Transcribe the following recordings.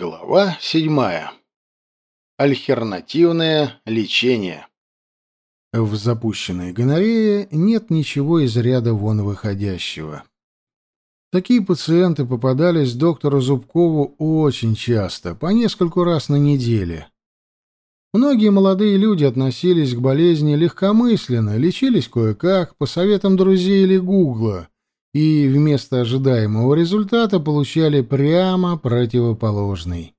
Глава седьмая. Альтернативное лечение. В запущенной гонорее нет ничего из ряда вон выходящего. Такие пациенты попадались доктору Зубкову очень часто, по нескольку раз на неделе. Многие молодые люди относились к болезни легкомысленно, лечились кое-как, по советам друзей или гугла, и вместо ожидаемого результата получали прямо противоположный.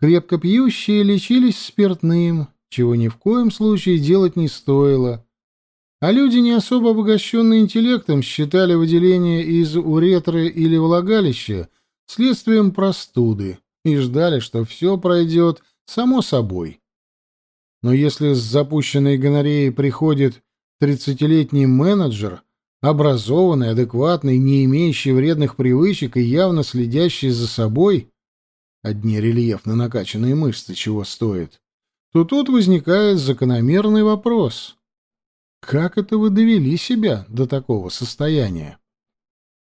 Крепко пьющие лечились спиртным, чего ни в коем случае делать не стоило, а люди, не особо обогащенные интеллектом, считали выделение из уретры или влагалища следствием простуды и ждали, что все пройдет само собой. Но если с запущенной гонореей приходит тридцатилетний менеджер – образованный, адекватный, не имеющий вредных привычек и явно следящий за собой, одни рельефно накачанные мышцы чего стоят, то тут возникает закономерный вопрос. Как это вы довели себя до такого состояния?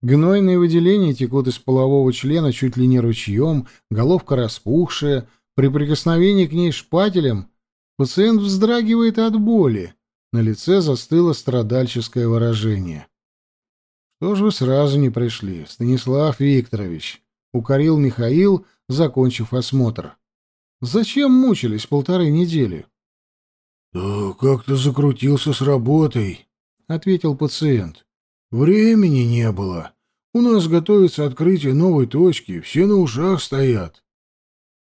Гнойные выделения текут из полового члена чуть ли не ручьем, головка распухшая, при прикосновении к ней шпателем пациент вздрагивает от боли, на лице застыло страдальческое выражение. «Что ж вы сразу не пришли, Станислав Викторович?» — укорил Михаил, закончив осмотр. «Зачем мучились полторы недели?» «Да как-то закрутился с работой», — ответил пациент. «Времени не было. У нас готовится открытие новой точки, все на ушах стоят».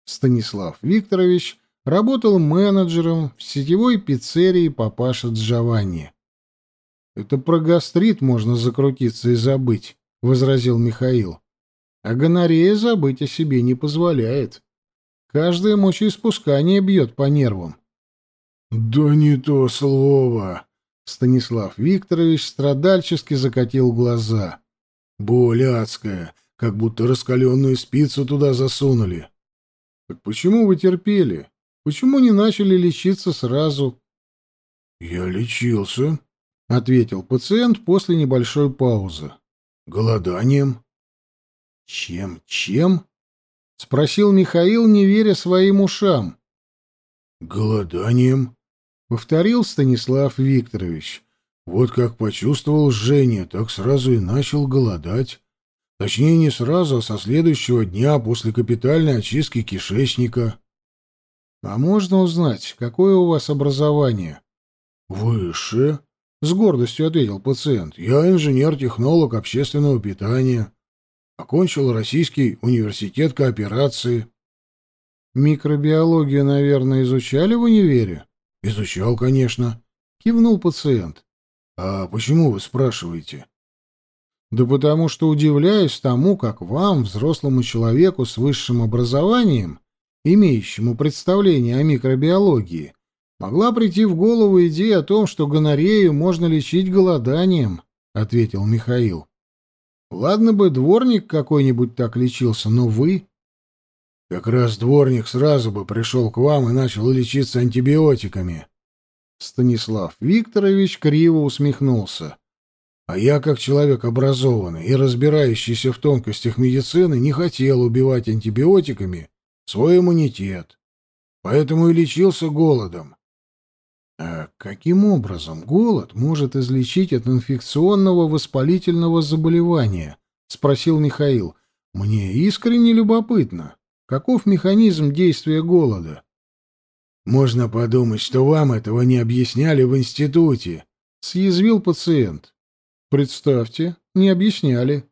Станислав Викторович работал менеджером в сетевой пиццерии «Папаша Джованни». «Это про гастрит можно закрутиться и забыть», — возразил Михаил. «А гонорея забыть о себе не позволяет. Каждое мочеиспускание бьет по нервам». «Да не то слово!» — Станислав Викторович страдальчески закатил глаза. «Боль адская, как будто раскаленную спицу туда засунули». «Так почему вы терпели? Почему не начали лечиться сразу? Я лечился, ответил пациент после небольшой паузы. Голоданием. Чем, чем? спросил Михаил, не веря своим ушам. Голоданием, повторил Станислав Викторович. Вот как почувствовал жжение, так сразу и начал голодать. Точнее, не сразу, а со следующего дня после капитальной очистки кишечника. А можно узнать, какое у вас образование? Высшее, с гордостью ответил пациент. Я инженер-технолог общественного питания. Окончил Российский университет кооперации. Микробиологию, наверное, изучали в универе? Изучал, конечно, кивнул пациент. А почему вы спрашиваете? Да потому что удивляюсь тому, как вам, взрослому человеку с высшим образованием, имеющему представление о микробиологии, могла прийти в голову идея о том, что гонорею можно лечить голоданием, — ответил Михаил. — Ладно бы дворник какой-нибудь так лечился, но вы... — Как раз дворник сразу бы пришел к вам и начал лечиться антибиотиками. Станислав Викторович криво усмехнулся. — А я, как человек образованный и разбирающийся в тонкостях медицины, не хотел убивать антибиотиками свой иммунитет. Поэтому и лечился голодом. А каким образом голод может излечить от инфекционного воспалительного заболевания? спросил Михаил. Мне искренне любопытно, каков механизм действия голода. Можно подумать, что вам этого не объясняли в институте, съязвил пациент. Представьте, не объясняли.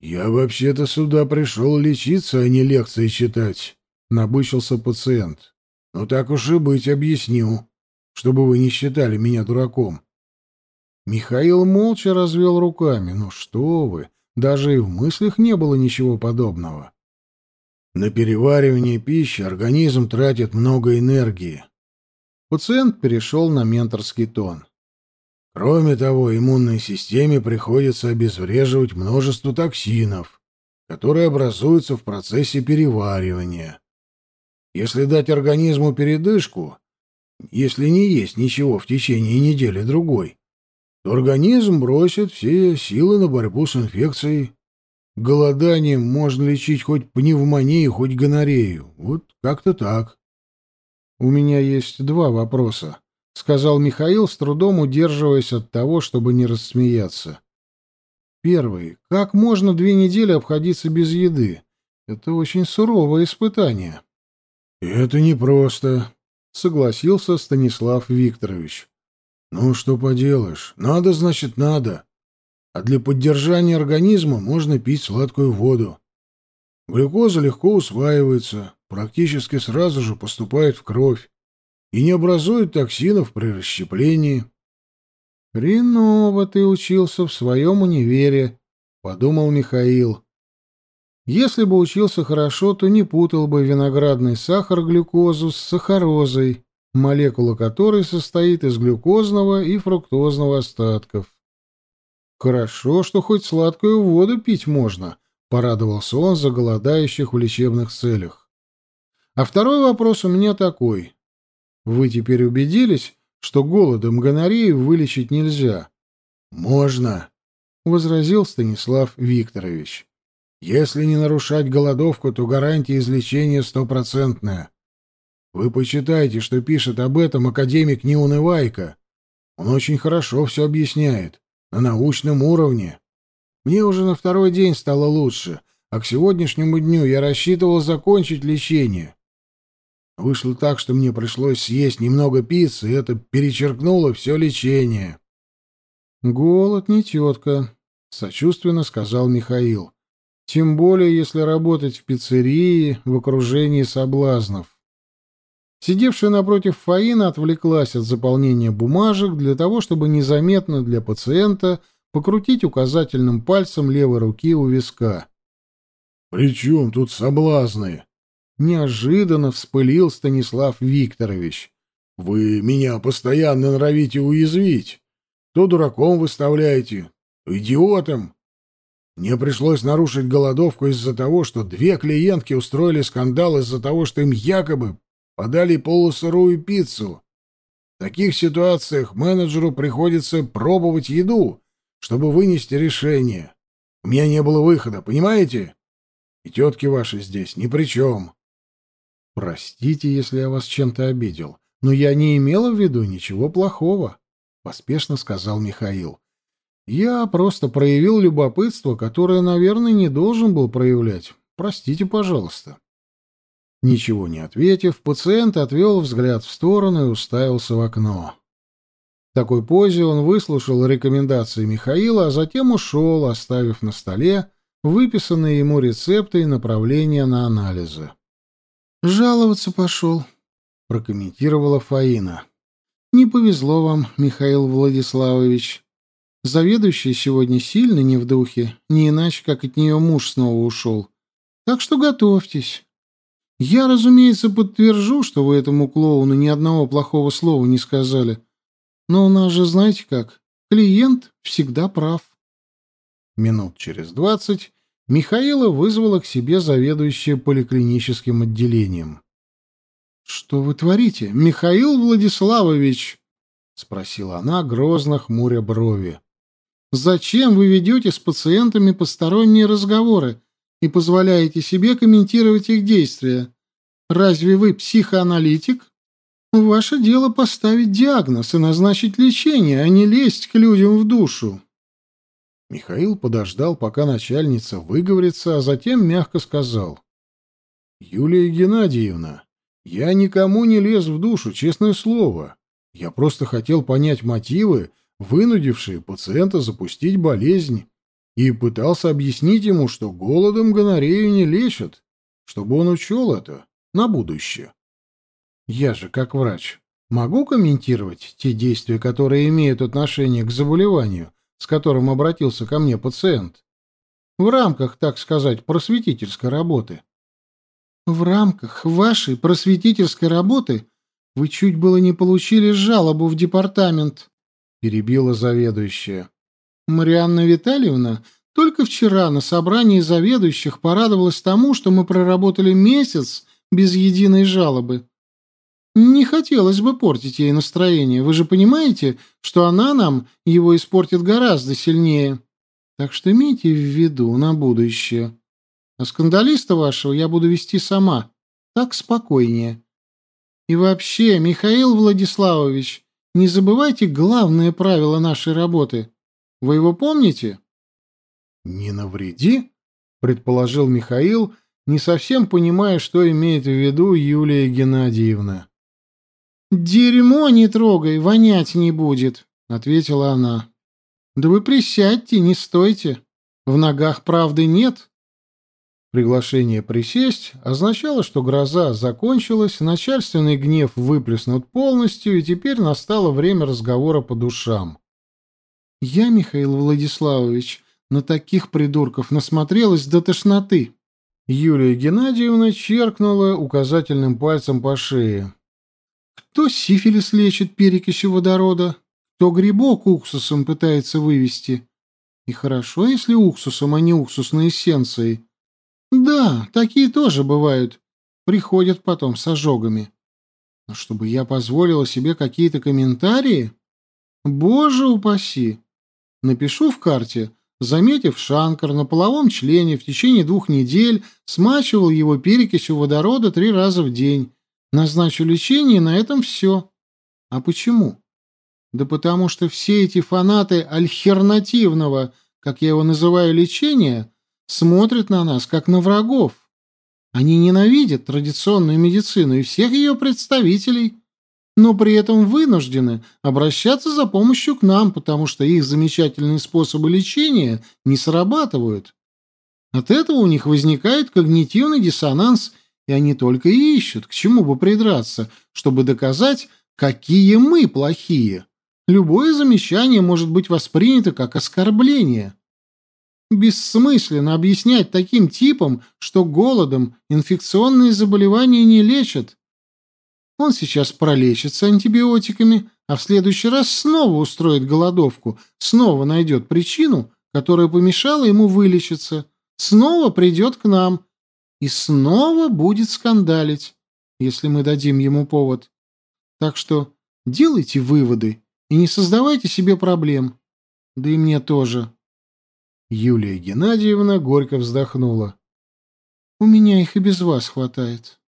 «Я вообще-то сюда пришел лечиться, а не лекции читать», — набычился пациент. «Ну так уж и быть, объясню, чтобы вы не считали меня дураком». Михаил молча развел руками. «Ну что вы, даже и в мыслях не было ничего подобного». На переваривание пищи организм тратит много энергии. Пациент перешел на менторский тон. Кроме того, иммунной системе приходится обезвреживать множество токсинов, которые образуются в процессе переваривания. Если дать организму передышку, если не есть ничего в течение недели-другой, то организм бросит все силы на борьбу с инфекцией. голоданием можно лечить хоть пневмонию, хоть гонорею. Вот как-то так. У меня есть два вопроса, сказал Михаил, с трудом удерживаясь от того, чтобы не рассмеяться. Первый. Как можно две недели обходиться без еды? Это очень суровое испытание. Это непросто, согласился Станислав Викторович. Ну что поделаешь, надо, значит, надо. А для поддержания организма можно пить сладкую воду. Глюкоза легко усваивается, практически сразу же поступает в кровь и не образует токсинов при расщеплении. «Хреново ты учился в своем универе», — подумал Михаил. Если бы учился хорошо, то не путал бы виноградный сахар-глюкозу с сахарозой, молекула которой состоит из глюкозного и фруктозного остатков. Хорошо, что хоть сладкую воду пить можно, порадовался он за голодающих в лечебных целях. А второй вопрос у меня такой. Вы теперь убедились, что голодом гонорею вылечить нельзя? Можно, возразил Станислав Викторович. Если не нарушать голодовку, то гарантия излечения стопроцентная. Вы почитайте, что пишет об этом академик Неунывайко. Он очень хорошо все объясняет, на научном уровне. Мне уже на второй день стало лучше, а к сегодняшнему дню я рассчитывал закончить лечение. Вышло так, что мне пришлось съесть немного пиццы, и это перечеркнуло все лечение. «Голод не тетка», — сочувственно сказал Михаил. «Тем более, если работать в пиццерии в окружении соблазнов». Сидевшая напротив Фаина отвлеклась от заполнения бумажек для того, чтобы незаметно для пациента покрутить указательным пальцем левой руки у виска. «При чем тут соблазны?» Неожиданно вспылил Станислав Викторович. «Вы меня постоянно норовите уязвить. То дураком выставляете, то идиотом. Мне пришлось нарушить голодовку из-за того, что две клиентки устроили скандал из-за того, что им якобы подали полусырую пиццу. В таких ситуациях менеджеру приходится пробовать еду, чтобы вынести решение. У меня не было выхода, понимаете? И тетки ваши здесь ни при чем. Простите, если я вас чем-то обидел, но я не имела в виду ничего плохого, поспешно сказал Михаил. Я просто проявил любопытство, которое, наверное, не должен был проявлять. Простите, пожалуйста. Ничего не ответив, пациент отвел взгляд в сторону и уставился в окно. В такой позе он выслушал рекомендации Михаила, а затем ушел, оставив на столе выписанные ему рецепты и направления на анализы. «Жаловаться пошел», — прокомментировала Фаина. «Не повезло вам, Михаил Владиславович. Заведующая сегодня сильно не в духе, не иначе, как от нее муж снова ушел. Так что готовьтесь». Я, разумеется, подтвержу, что вы этому клоуну ни одного плохого слова не сказали. Но у нас же, знаете как, клиент всегда прав. Минут через двадцать Михаила вызвала к себе заведующая поликлиническим отделением. «Что вы творите, Михаил Владиславович?» — спросила она, грозно хмуря брови. «Зачем вы ведете с пациентами посторонние разговоры?» и позволяете себе комментировать их действия. Разве вы психоаналитик? Ваше дело поставить диагноз и назначить лечение, а не лезть к людям в душу. Михаил подождал, пока начальница выговорится, а затем мягко сказал. «Юлия Геннадьевна, я никому не лез в душу, честное слово. Я просто хотел понять мотивы, вынудившие пациента запустить болезнь и пытался объяснить ему, что голодом гонорею не лечат, чтобы он учел это на будущее. Я же, как врач, могу комментировать те действия, которые имеют отношение к заболеванию, с которым обратился ко мне пациент, в рамках, так сказать, просветительской работы. В рамках вашей просветительской работы вы чуть было не получили жалобу в департамент, перебила заведующая. Марианна Витальевна только вчера на собрании заведующих порадовалась тому, что мы проработали месяц без единой жалобы. Не хотелось бы портить ей настроение. Вы же понимаете, что она нам его испортит гораздо сильнее. Так что имейте в виду на будущее. А скандалиста вашего я буду вести сама. Так спокойнее. И вообще, Михаил Владиславович, не забывайте главное правило нашей работы. Вы его помните? Не навреди, предположил Михаил, не совсем понимая, что имеет в виду Юлия Геннадьевна. «Дерьмо не трогай, вонять не будет», — ответила она. «Да вы присядьте, не стойте. В ногах правды нет». Приглашение присесть означало, что гроза закончилась, начальственный гнев выплеснут полностью, и теперь настало время разговора по душам. «Я, Михаил Владиславович, на таких придурков насмотрелась до тошноты». Юлия Геннадьевна черкнула указательным пальцем по шее. «Кто сифилис лечит перекисью водорода? Кто грибок уксусом пытается вывести? И хорошо, если уксусом, а не уксусной эссенцией». Да, такие тоже бывают. Приходят потом с ожогами. Но чтобы я позволила себе какие-то комментарии? Боже упаси! Напишу в карте, заметив шанкар на половом члене в течение двух недель, смачивал его перекисью водорода три раза в день. Назначу лечение, и на этом все. А почему? Да потому что все эти фанаты альтернативного, как я его называю, лечения, смотрят на нас, как на врагов. Они ненавидят традиционную медицину и всех ее представителей, но при этом вынуждены обращаться за помощью к нам, потому что их замечательные способы лечения не срабатывают. От этого у них возникает когнитивный диссонанс, и они только и ищут, к чему бы придраться, чтобы доказать, какие мы плохие. Любое замечание может быть воспринято как оскорбление. Бессмысленно объяснять таким типам, что голодом инфекционные заболевания не лечат. Он сейчас пролечится антибиотиками, а в следующий раз снова устроит голодовку, снова найдет причину, которая помешала ему вылечиться, снова придет к нам и снова будет скандалить, если мы дадим ему повод. Так что делайте выводы и не создавайте себе проблем. Да и мне тоже. Юлия Геннадьевна горько вздохнула. «У меня их и без вас хватает».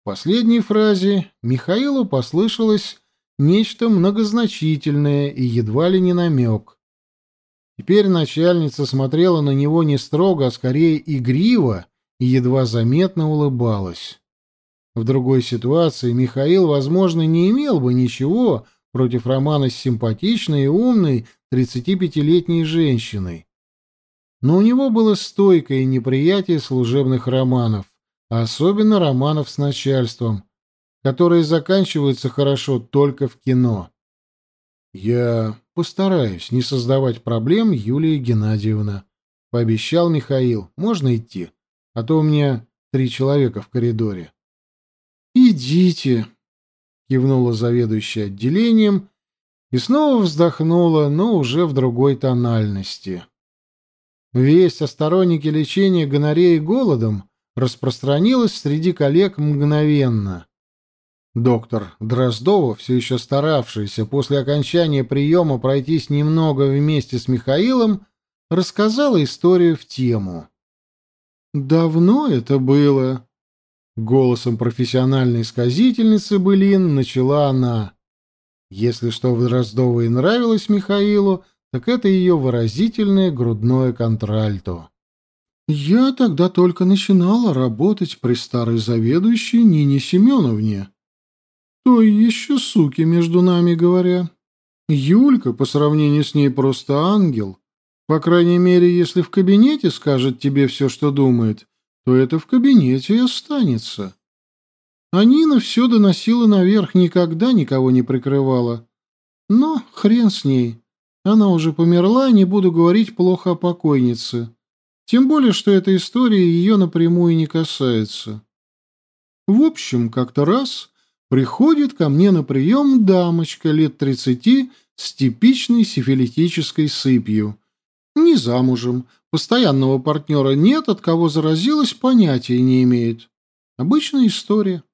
В последней фразе Михаилу послышалось нечто многозначительное и едва ли не намек. Теперь начальница смотрела на него не строго, а скорее игриво и едва заметно улыбалась. В другой ситуации Михаил, возможно, не имел бы ничего против романа с симпатичной и умной 35-летней женщиной но у него было стойкое неприятие служебных романов, а особенно романов с начальством, которые заканчиваются хорошо только в кино. «Я постараюсь не создавать проблем, Юлия Геннадьевна», — пообещал Михаил. «Можно идти? А то у меня три человека в коридоре». «Идите», — кивнула заведующая отделением и снова вздохнула, но уже в другой тональности. Весть о стороннике лечения гонореи голодом распространилась среди коллег мгновенно. Доктор Дроздова, все еще старавшийся после окончания приема пройтись немного вместе с Михаилом, рассказала историю в тему. «Давно это было?» Голосом профессиональной сказительницы былин начала она. Если что в Дроздово и нравилось Михаилу, так это ее выразительное грудное контральто. «Я тогда только начинала работать при старой заведующей Нине Семеновне. Той еще суки, между нами говоря. Юлька, по сравнению с ней, просто ангел. По крайней мере, если в кабинете скажет тебе все, что думает, то это в кабинете и останется. А Нина все доносила наверх, никогда никого не прикрывала. Но хрен с ней». Она уже померла, не буду говорить плохо о покойнице. Тем более, что эта история ее напрямую не касается. В общем, как-то раз приходит ко мне на прием дамочка лет тридцати с типичной сифилитической сыпью. Не замужем, постоянного партнера нет, от кого заразилась, понятия не имеет. Обычная история.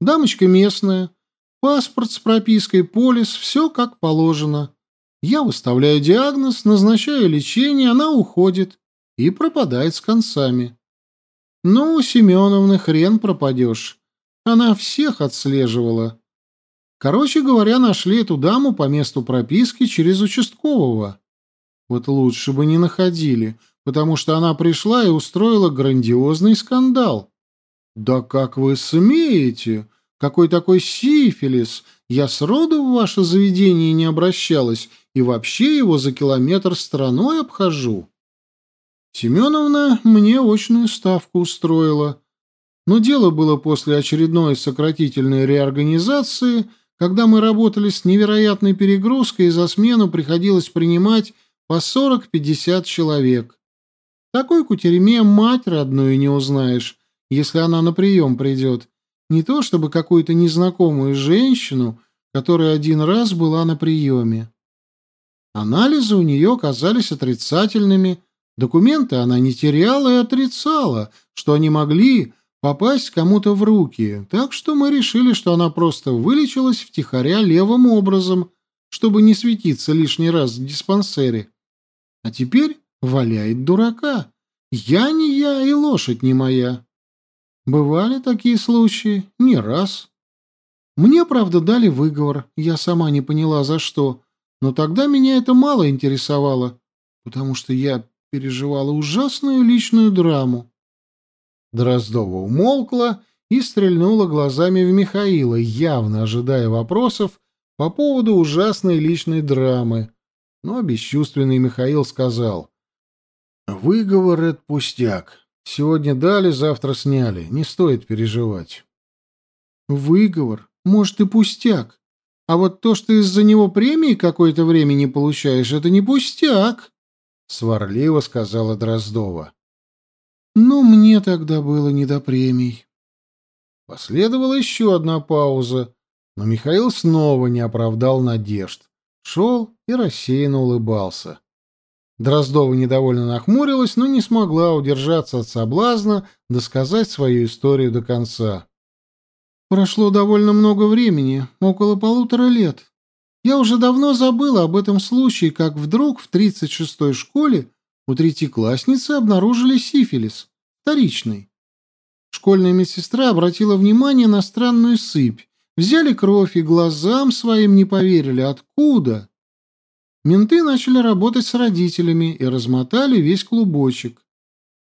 Дамочка местная, паспорт с пропиской, полис, все как положено. Я выставляю диагноз, назначаю лечение, она уходит и пропадает с концами. Ну, у Семеновны хрен пропадешь. Она всех отслеживала. Короче говоря, нашли эту даму по месту прописки через участкового. Вот лучше бы не находили, потому что она пришла и устроила грандиозный скандал. «Да как вы смеете? Какой такой сифилис? Я сроду в ваше заведение не обращалась и вообще его за километр стороной обхожу». Семеновна мне очную ставку устроила. Но дело было после очередной сократительной реорганизации – когда мы работали с невероятной перегрузкой, и за смену приходилось принимать по 40-50 человек. Такой кутерьме мать родную не узнаешь, если она на прием придет. Не то чтобы какую-то незнакомую женщину, которая один раз была на приеме. Анализы у нее оказались отрицательными, документы она не теряла и отрицала, что они могли попасть кому-то в руки, так что мы решили, что она просто вылечилась втихаря левым образом, чтобы не светиться лишний раз в диспансере. А теперь валяет дурака. Я не я и лошадь не моя. Бывали такие случаи не раз. Мне, правда, дали выговор, я сама не поняла за что, но тогда меня это мало интересовало, потому что я переживала ужасную личную драму. Дроздова умолкла и стрельнула глазами в Михаила, явно ожидая вопросов по поводу ужасной личной драмы. Но бесчувственный Михаил сказал. «Выговор — это пустяк. Сегодня дали, завтра сняли. Не стоит переживать». «Выговор? Может, и пустяк. А вот то, что из-за него премии какое-то время не получаешь, это не пустяк», — сварливо сказала Дроздова. Но мне тогда было не до премий. Последовала еще одна пауза, но Михаил снова не оправдал надежд. Шел и рассеянно улыбался. Дроздова недовольно нахмурилась, но не смогла удержаться от соблазна досказать свою историю до конца. Прошло довольно много времени, около полутора лет. Я уже давно забыла об этом случае, как вдруг в 36-й школе у третьеклассницы обнаружили сифилис, вторичный. Школьная медсестра обратила внимание на странную сыпь. Взяли кровь и глазам своим не поверили. Откуда? Менты начали работать с родителями и размотали весь клубочек.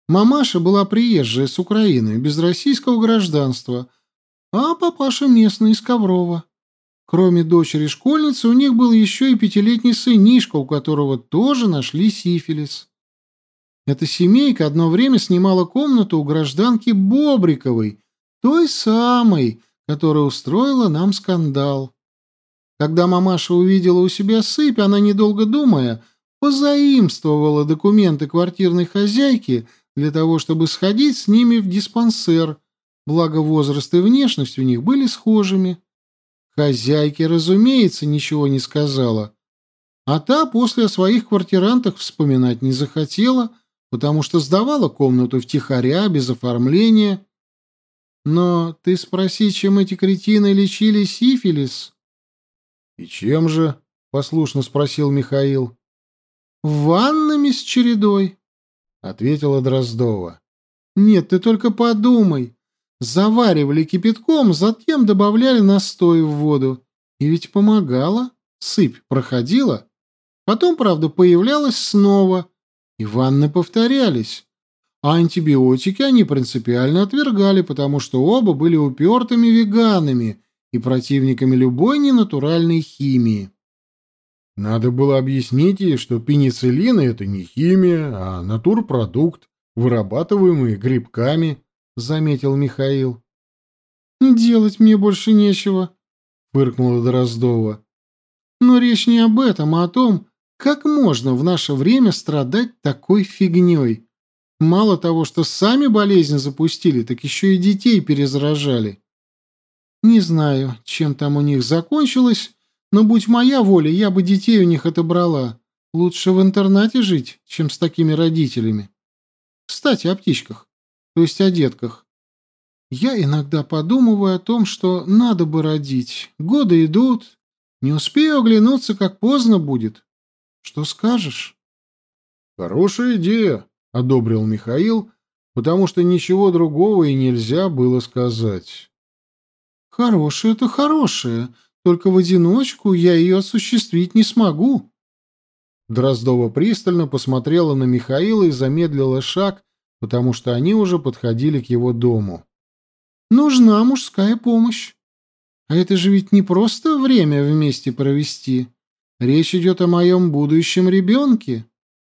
Мамаша была приезжая с Украины, без российского гражданства, а папаша местный, из Коврова. Кроме дочери школьницы, у них был еще и пятилетний сынишка, у которого тоже нашли сифилис. Эта семейка одно время снимала комнату у гражданки Бобриковой, той самой, которая устроила нам скандал. Когда мамаша увидела у себя сыпь, она, недолго думая, позаимствовала документы квартирной хозяйки для того, чтобы сходить с ними в диспансер, благо возраст и внешность у них были схожими. Хозяйке, разумеется, ничего не сказала. А та после о своих квартирантах вспоминать не захотела, потому что сдавала комнату втихаря, без оформления. Но ты спроси, чем эти кретины лечили сифилис? — И чем же? — послушно спросил Михаил. — Ваннами с чередой, — ответила Дроздова. — Нет, ты только подумай. Заваривали кипятком, затем добавляли настой в воду. И ведь помогало. Сыпь проходила. Потом, правда, появлялась снова — и ванны повторялись. А антибиотики они принципиально отвергали, потому что оба были упертыми веганами и противниками любой ненатуральной химии. Надо было объяснить ей, что пенициллин — это не химия, а натурпродукт, вырабатываемый грибками, — заметил Михаил. «Делать мне больше нечего», — фыркнула Дроздова. «Но речь не об этом, а о том, как можно в наше время страдать такой фигней? Мало того, что сами болезнь запустили, так еще и детей перезаражали. Не знаю, чем там у них закончилось, но будь моя воля, я бы детей у них отобрала. Лучше в интернате жить, чем с такими родителями. Кстати, о птичках, то есть о детках. Я иногда подумываю о том, что надо бы родить. Годы идут, не успею оглянуться, как поздно будет. Что скажешь? Хорошая идея, одобрил Михаил, потому что ничего другого и нельзя было сказать. Хорошая это хорошая, только в одиночку я ее осуществить не смогу. Дроздова пристально посмотрела на Михаила и замедлила шаг, потому что они уже подходили к его дому. Нужна мужская помощь. А это же ведь не просто время вместе провести. Речь идет о моем будущем ребенке.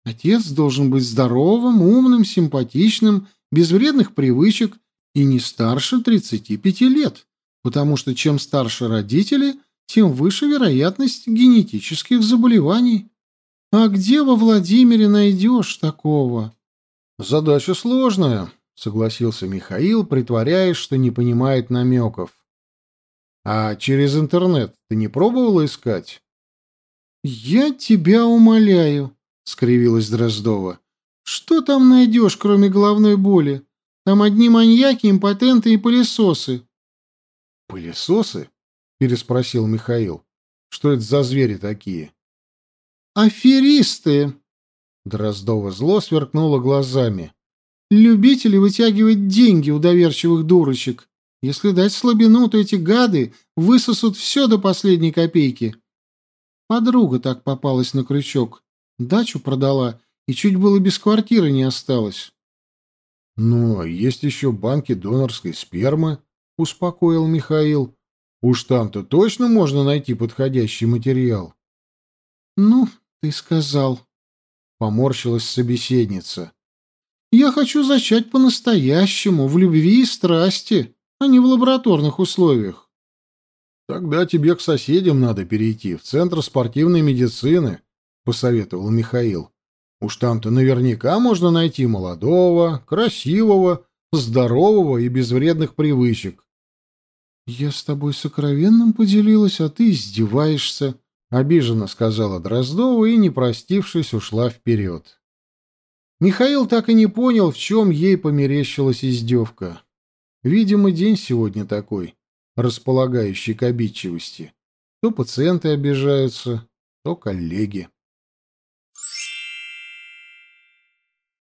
Отец должен быть здоровым, умным, симпатичным, без вредных привычек и не старше 35 лет, потому что чем старше родители, тем выше вероятность генетических заболеваний. А где во Владимире найдешь такого? Задача сложная, согласился Михаил, притворяясь, что не понимает намеков. А через интернет ты не пробовала искать? Я тебя умоляю, — скривилась Дроздова. «Что там найдешь, кроме головной боли? Там одни маньяки, импотенты и пылесосы». «Пылесосы?» — переспросил Михаил. «Что это за звери такие?» «Аферисты!» Дроздова зло сверкнула глазами. «Любители вытягивать деньги у доверчивых дурочек. Если дать слабину, то эти гады высосут все до последней копейки. Подруга так попалась на крючок. Дачу продала и чуть было без квартиры не осталось. — Ну, а есть еще банки донорской спермы, — успокоил Михаил. — Уж там-то точно можно найти подходящий материал. — Ну, ты сказал, — поморщилась собеседница. — Я хочу зачать по-настоящему, в любви и страсти, а не в лабораторных условиях. — Тогда тебе к соседям надо перейти, в Центр спортивной медицины, — посоветовал Михаил. «Уж там-то наверняка можно найти молодого, красивого, здорового и без вредных привычек». «Я с тобой сокровенным поделилась, а ты издеваешься», — обиженно сказала Дроздова и, не простившись, ушла вперед. Михаил так и не понял, в чем ей померещилась издевка. Видимо, день сегодня такой, располагающий к обидчивости. То пациенты обижаются, то коллеги.